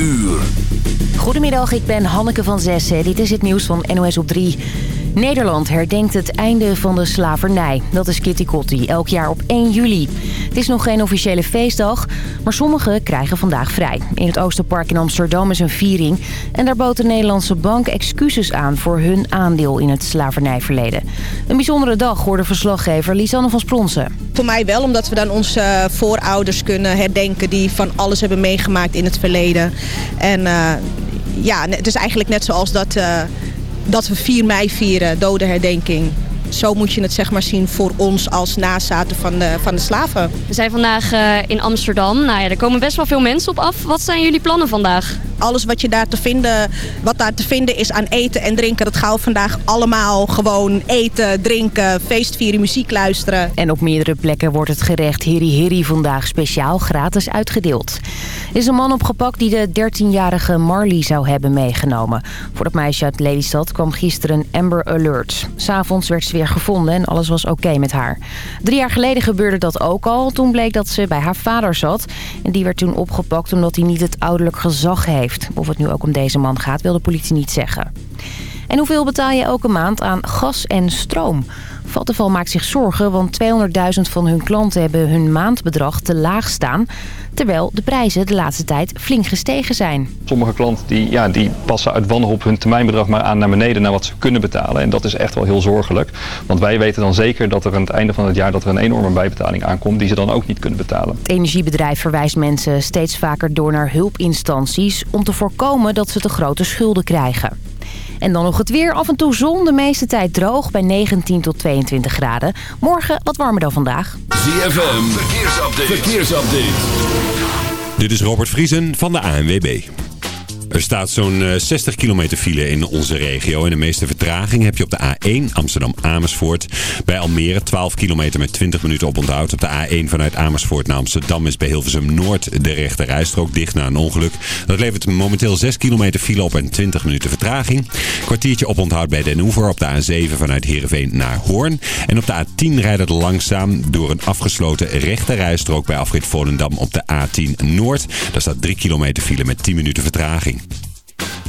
uur. Goedemiddag, ik ben Hanneke van Zessen. Dit is het nieuws van NOS op 3. Nederland herdenkt het einde van de slavernij. Dat is Kitty Kotti, elk jaar op 1 juli. Het is nog geen officiële feestdag, maar sommigen krijgen vandaag vrij. In het Oosterpark in Amsterdam is een viering... en daar bood de Nederlandse bank excuses aan voor hun aandeel in het slavernijverleden. Een bijzondere dag, hoorde verslaggever Lisanne van Spronsen. Voor mij wel, omdat we dan onze voorouders kunnen herdenken... die van alles hebben meegemaakt in het verleden. En uh, ja, het is eigenlijk net zoals dat... Uh, dat we 4 mei vieren, dodenherdenking. Zo moet je het zeg maar zien voor ons als nazaten van de, van de slaven. We zijn vandaag uh, in Amsterdam. Nou ja, er komen best wel veel mensen op af. Wat zijn jullie plannen vandaag? Alles wat, je daar te vinden, wat daar te vinden is aan eten en drinken... dat gaan we vandaag allemaal gewoon eten, drinken, feestvieren, muziek luisteren. En op meerdere plekken wordt het gerecht Hiri Hiri vandaag speciaal gratis uitgedeeld. Er is een man opgepakt die de 13-jarige Marley zou hebben meegenomen. Voor het meisje uit Lelystad kwam gisteren een Amber Alert. S'avonds werd ze gevonden en alles was oké met haar. Drie jaar geleden gebeurde dat ook al. Toen bleek dat ze bij haar vader zat. En die werd toen opgepakt omdat hij niet het ouderlijk gezag heeft. Of het nu ook om deze man gaat, wil de politie niet zeggen. En hoeveel betaal je elke maand aan gas en stroom? Vattenval maakt zich zorgen, want 200.000 van hun klanten hebben hun maandbedrag te laag staan. Terwijl de prijzen de laatste tijd flink gestegen zijn. Sommige klanten die, ja, die passen uit wanhoop hun termijnbedrag maar aan naar beneden naar wat ze kunnen betalen. En dat is echt wel heel zorgelijk. Want wij weten dan zeker dat er aan het einde van het jaar dat er een enorme bijbetaling aankomt die ze dan ook niet kunnen betalen. Het energiebedrijf verwijst mensen steeds vaker door naar hulpinstanties om te voorkomen dat ze te grote schulden krijgen. En dan nog het weer. Af en toe zon, de meeste tijd droog bij 19 tot 22 graden. Morgen wat warmer dan vandaag. ZFM, verkeersupdate. verkeersupdate. Dit is Robert Vriesen van de ANWB. Er staat zo'n 60 kilometer file in onze regio. En de meeste vertraging heb je op de A1 Amsterdam-Amersfoort. Bij Almere 12 kilometer met 20 minuten op onthoud. Op de A1 vanuit Amersfoort naar Amsterdam is bij Hilversum Noord de rechte rijstrook dicht na een ongeluk. Dat levert momenteel 6 kilometer file op en 20 minuten vertraging. Kwartiertje op onthoud bij Den Hoever op de A7 vanuit Heerenveen naar Hoorn. En op de A10 rijdt het langzaam door een afgesloten rechte rijstrook bij afrit Volendam op de A10 Noord. Daar staat 3 kilometer file met 10 minuten vertraging.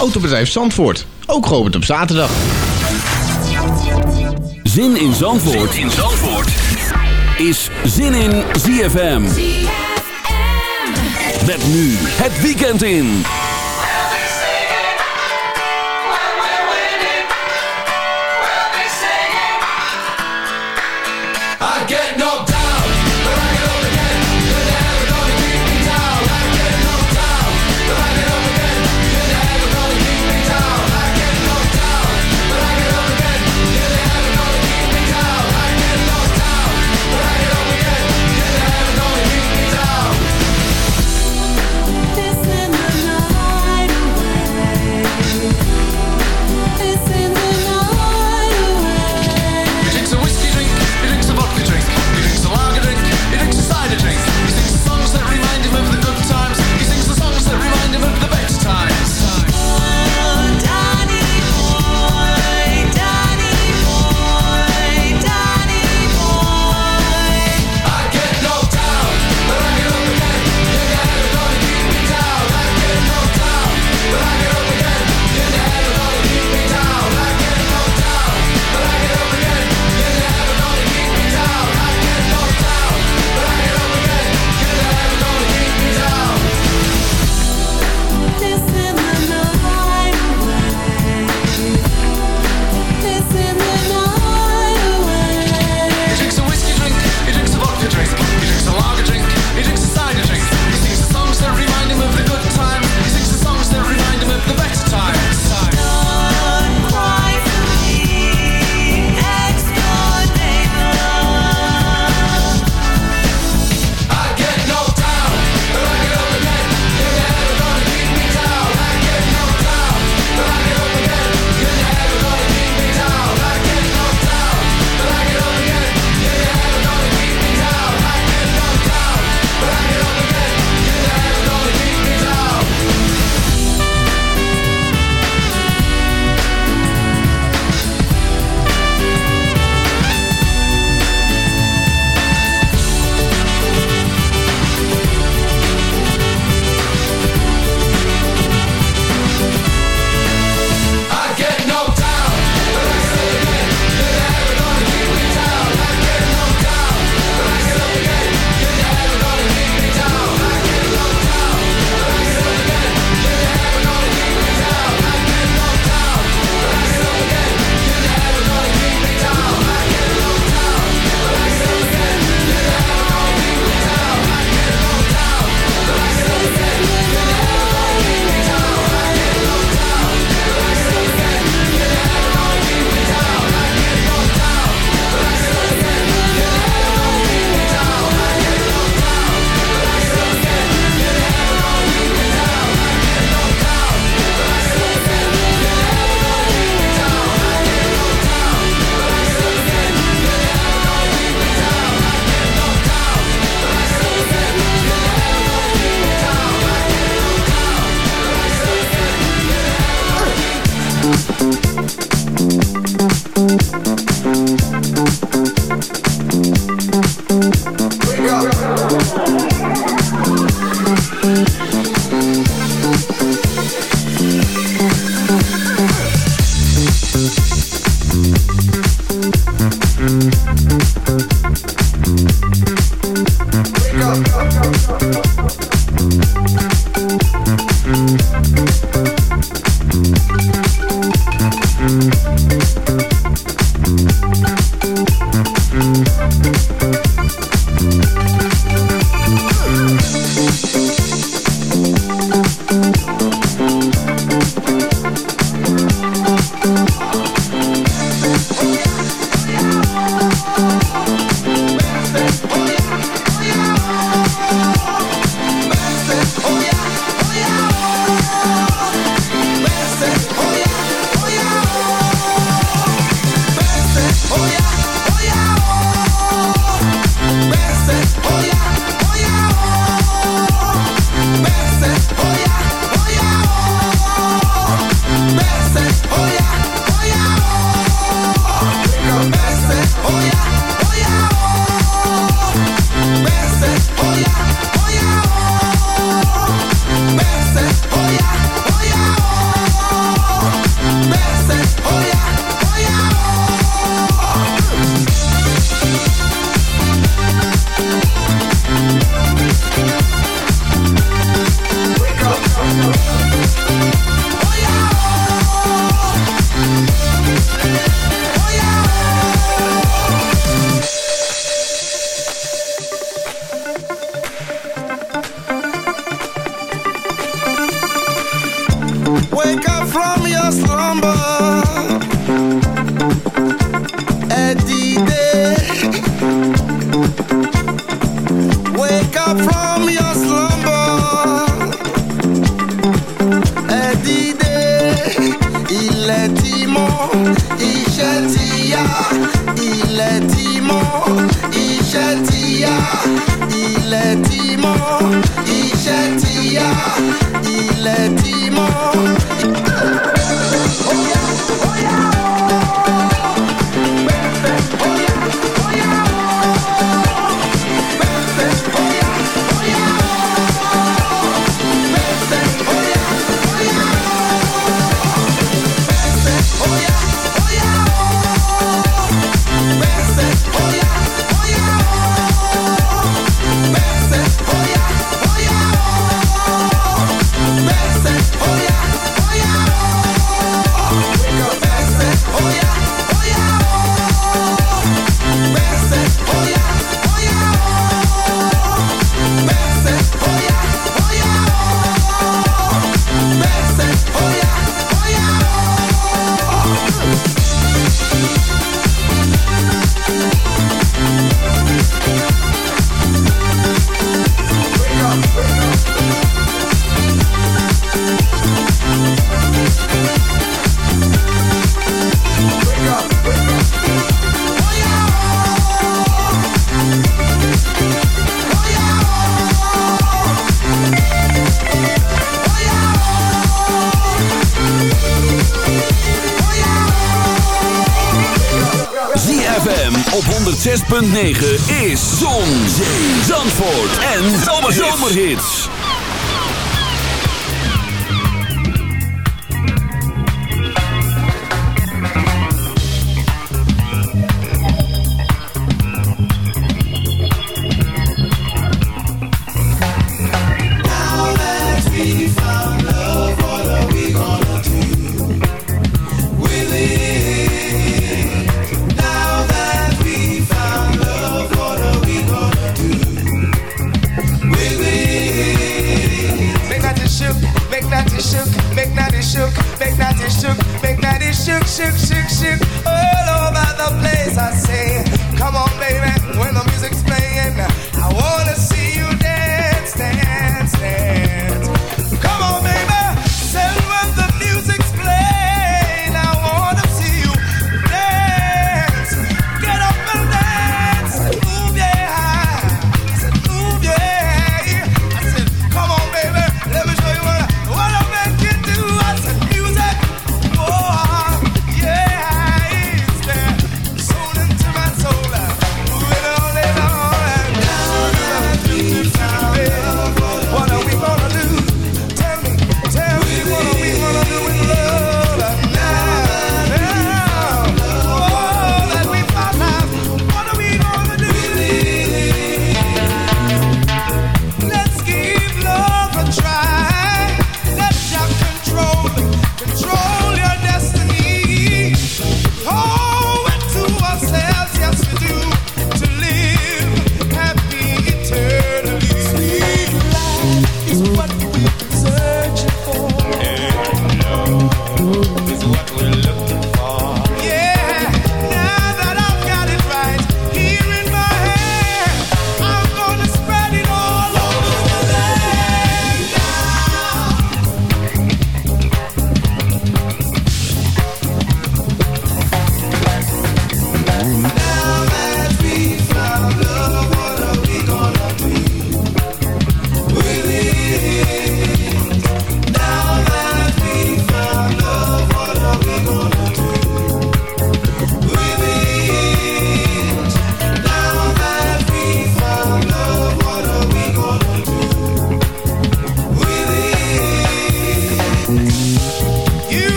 Autobedrijf Zandvoort, ook geopend op zaterdag. Zin in Zandvoort, zin in Zandvoort. is Zin in ZFM. Met nu het weekend in. Zomerhits.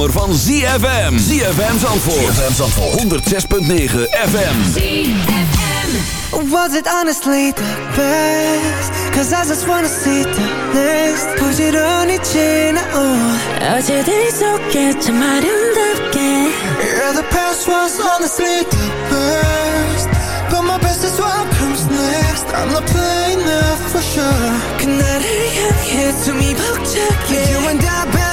zomer van ZFM. ZFM Zandvoort. ZFM Zandvoort. 106.9 FM. ZFM. Was it honestly the best? Cause I just wanna see the next. 부지런히 지나온 어제들이 속에 참 아름답게 Yeah, the past was honestly the best. But my best is what comes next. I'm not playing that for sure. 그날을 향해 숨이 벅차게 You and I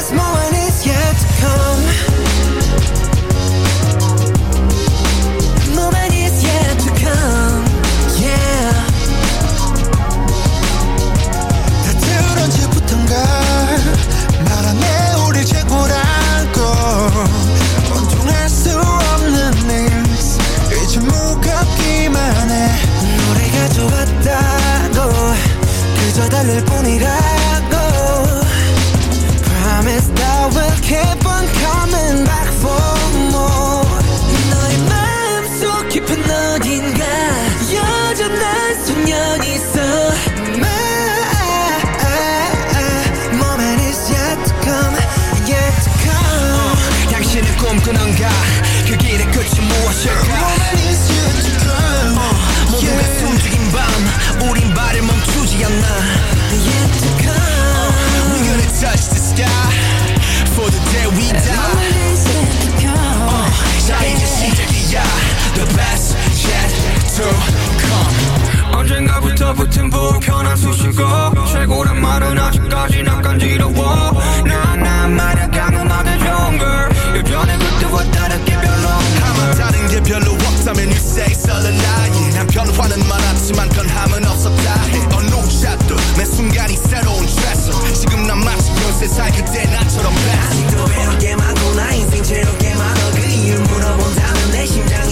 그저 달랠 뿐이라고 Promise that we'll keep on coming back for more 너의 마음속 깊은 어딘가 여전 난 소년 있어 My moment is yet to come, yet to come 어, 당신은 꿈꾸는가 그 길의 끝이 무엇일까 붙은 불편한 수식어. 최고란 말은 아직까지 난 간지러워. 나나 말야 감은 어때 좋은 걸. 여전히 그때와 다르게 별로 없는 다른 게 별로 없다면 you say 썰은 나이 난 변화는 많았지만 변함은 없었다. 해 어느 샷도 매 순간이 새로운 트레서 지금 난 마치 그 연세살 그때 나처럼 아직도 외롭게 많고 나 인생 채롭게 많아 그 이유 물어본다면 내 심장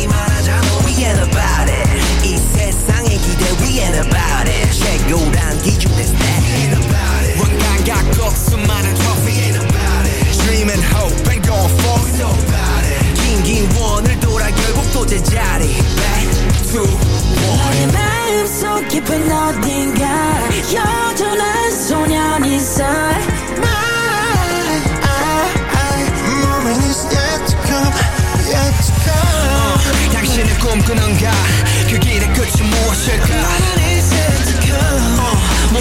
최고란 기준 is that gonna one 너의 마음속 깊은 어딘가 여전한 소년 come. 어, 당신의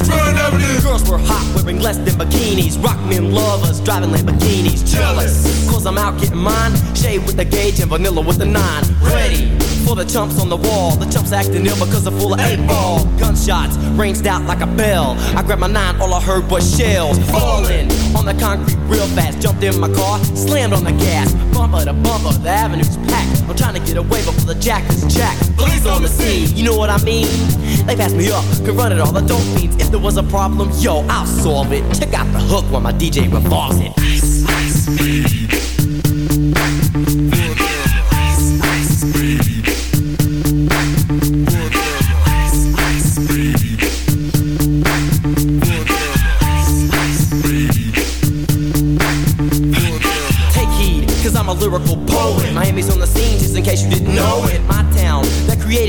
Avenue. Girls were hot, wearing less than bikinis. Rock men lovers, driving Lamborghinis. Jealous, cause I'm out getting mine. Shade with the gauge and vanilla with the nine. Ready for the chumps on the wall. The chumps acting ill because they're full of eight ball. Gunshots ranged out like a bell. I grabbed my nine, all I heard was shells falling on the concrete real fast. Jumped in my car, slammed on the gas. Bumper to bumper, the avenue's packed. I'm trying to get away before the jack is jacked. Police on the scene, you know what I mean? They passed me up, could run it all I don't mean If there was a problem, yo, I'll solve it. Check out the hook while my DJ revolves it. Ice, ice.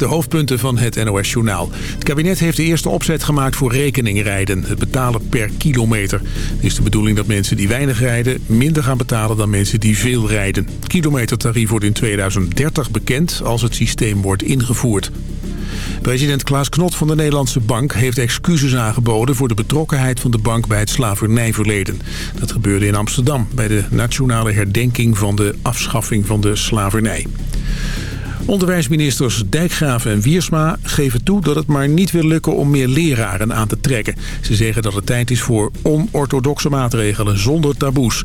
De hoofdpunten van het NOS-journaal. Het kabinet heeft de eerste opzet gemaakt voor rekeningrijden. Het betalen per kilometer. Het is de bedoeling dat mensen die weinig rijden... minder gaan betalen dan mensen die veel rijden. Het kilometertarief wordt in 2030 bekend als het systeem wordt ingevoerd. President Klaas Knot van de Nederlandse Bank heeft excuses aangeboden... voor de betrokkenheid van de bank bij het slavernijverleden. Dat gebeurde in Amsterdam bij de nationale herdenking van de afschaffing van de slavernij. Onderwijsministers Dijkgraven en Wiersma geven toe dat het maar niet wil lukken om meer leraren aan te trekken. Ze zeggen dat het tijd is voor onorthodoxe maatregelen zonder taboes.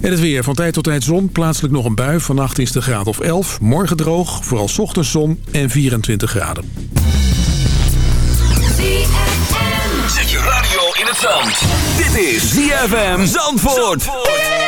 En het weer. Van tijd tot tijd zon. Plaatselijk nog een bui. Vannacht is de graad of 11. Morgen droog. Vooral ochtends zon en 24 graden. Zet je radio in het zand. Dit is ZFM Zandvoort. Tus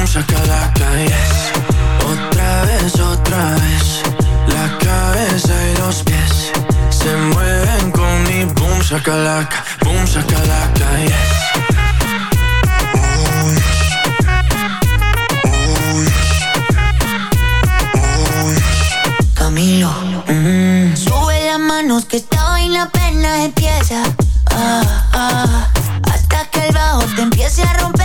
boom shakalaka, yes. Otra vez, otra vez, la cabeza y los pies se mueven con mi boom shakalaka, boom shakalaka, yes. Camilo, sube las manos que esta vaina apenas empieza. Ah, ah, hasta que el bajo te empiece a romper.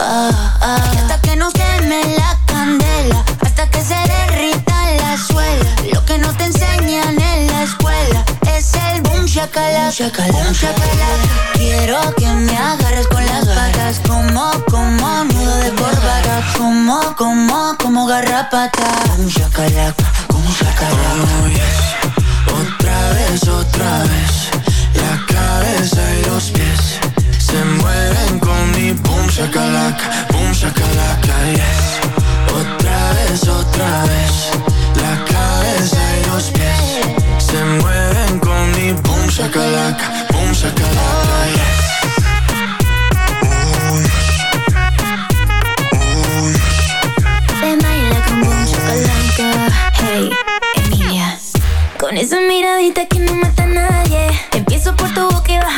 Ah, ah, y hasta que no queme la candela, hasta que se derrita la suela. Lo que no te enseñan en la escuela es el boom shakalaka, boom shakalaka. Quiero que me agarres con las patas, como, como nudo de corbata, como, como, como garrapata. Boom shakalaka, boom shakalaka. Oh, yes. Otra vez, otra vez, shakalaka, boom shakalaka, yes. Otra vez, otra vez, la cabeza y los pies se mueven con mi boom shakalaka, boom shakalaka, yes. Ven, baila con boom shakalaka. Hey, Emilia. Con esa miradita que no mata a nadie. Empiezo por tu boca y bajo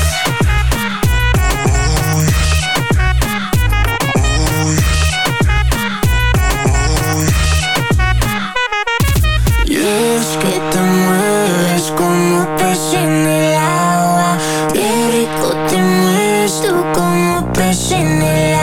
Como piscina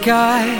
sky,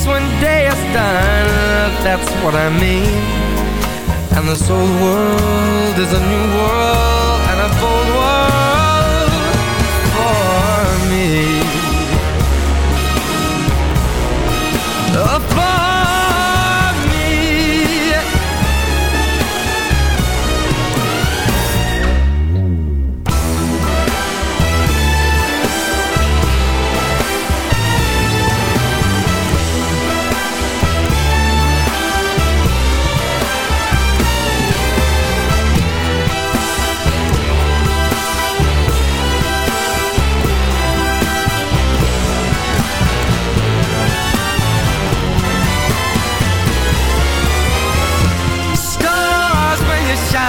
Peace when day is done, that's what I mean. And this old world is a new world and a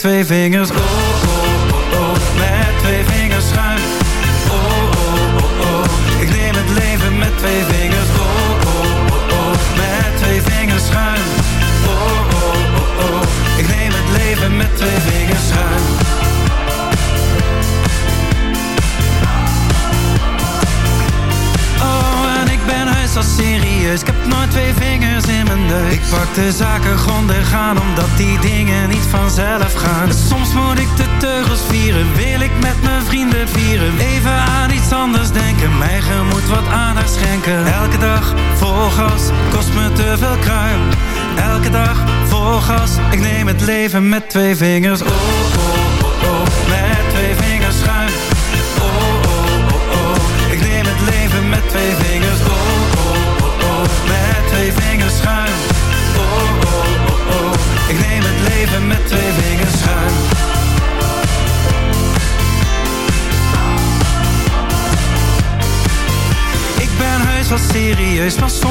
twee vingers. Leven met twee vingers. Oh, oh, oh, oh, met twee vingers schuim. Oh, oh, oh, oh, ik neem het leven met twee vingers. Oh, oh, oh, oh, met twee vingers schuim. Oh, oh, oh, oh, ik neem het leven met twee vingers schuim. Ik ben heus wel serieus,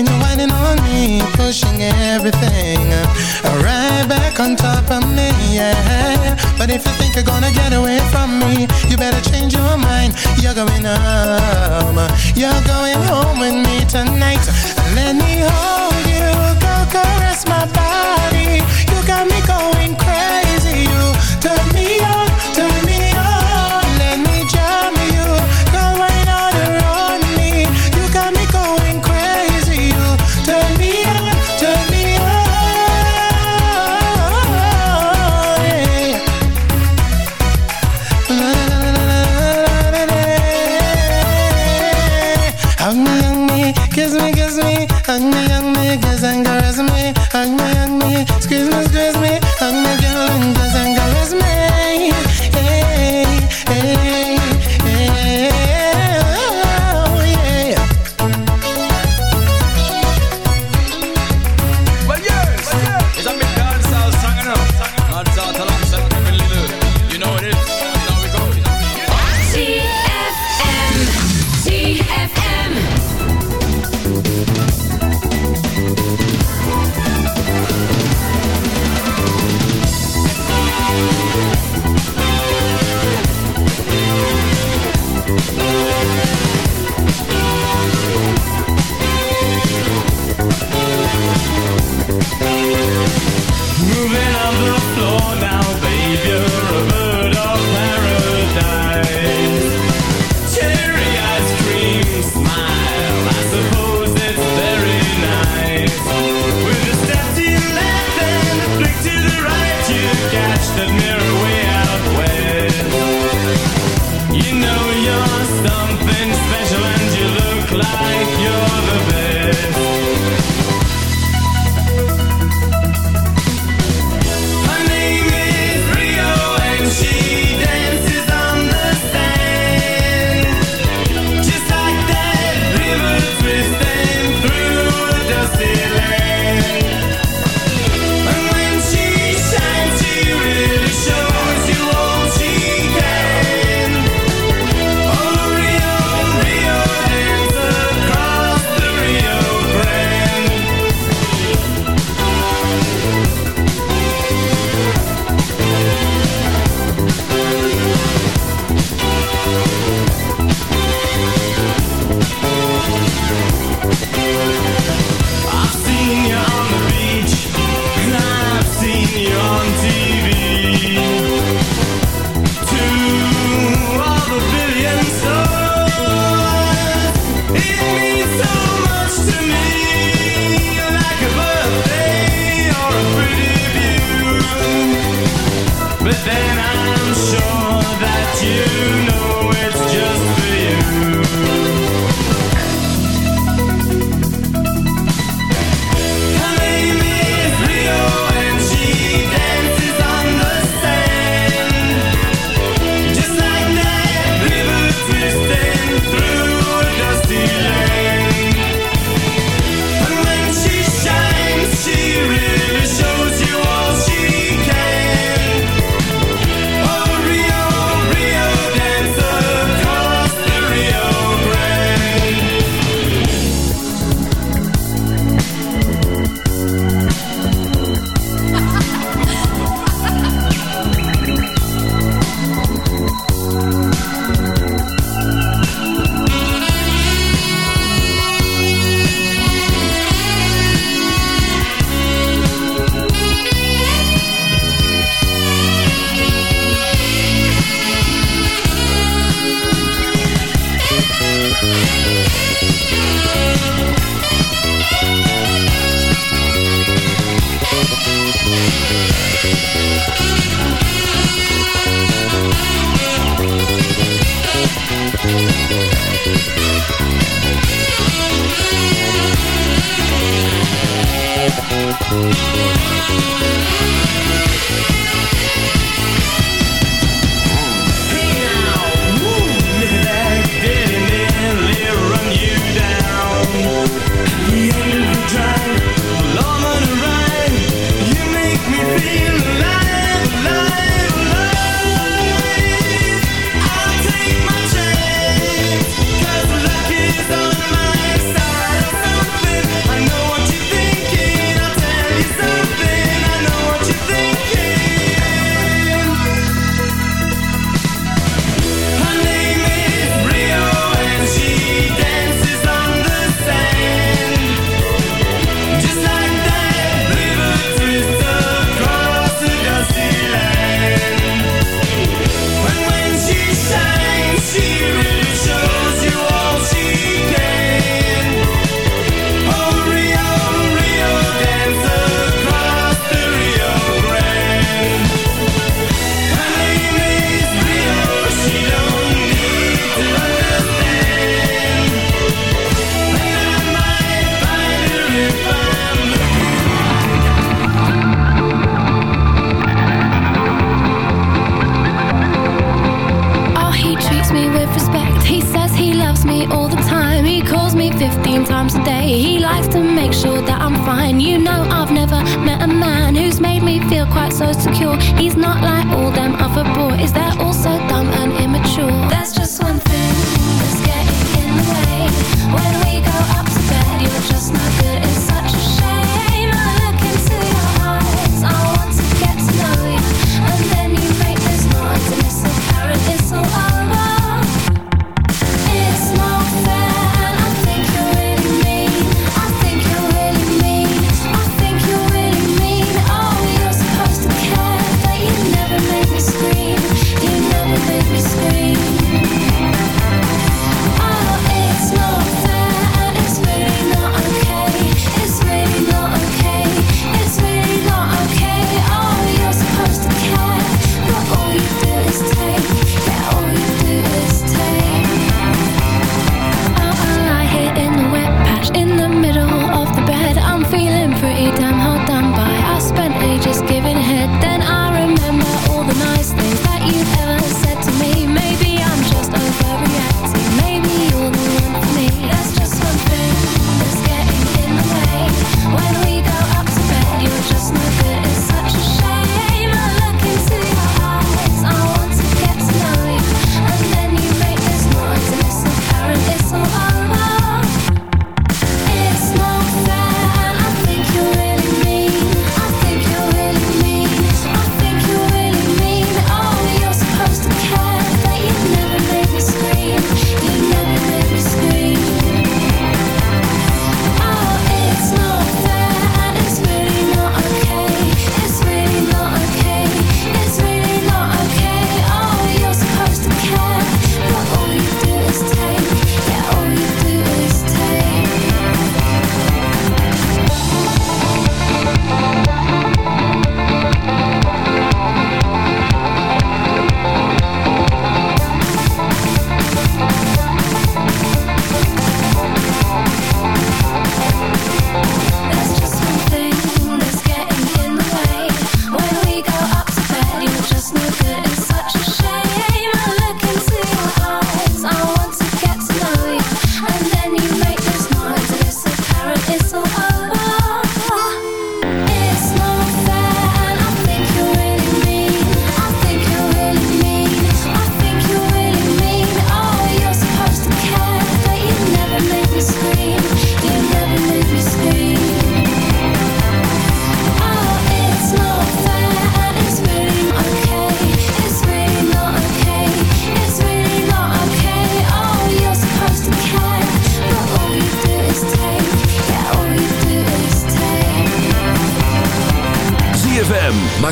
And you're whining on me Pushing everything. Uh, right back on top of me, yeah. But if you think you're gonna get away from me You better change your mind. You're going home. You're going home with me tonight. Let me hold you. Go caress my body. You got me going crazy.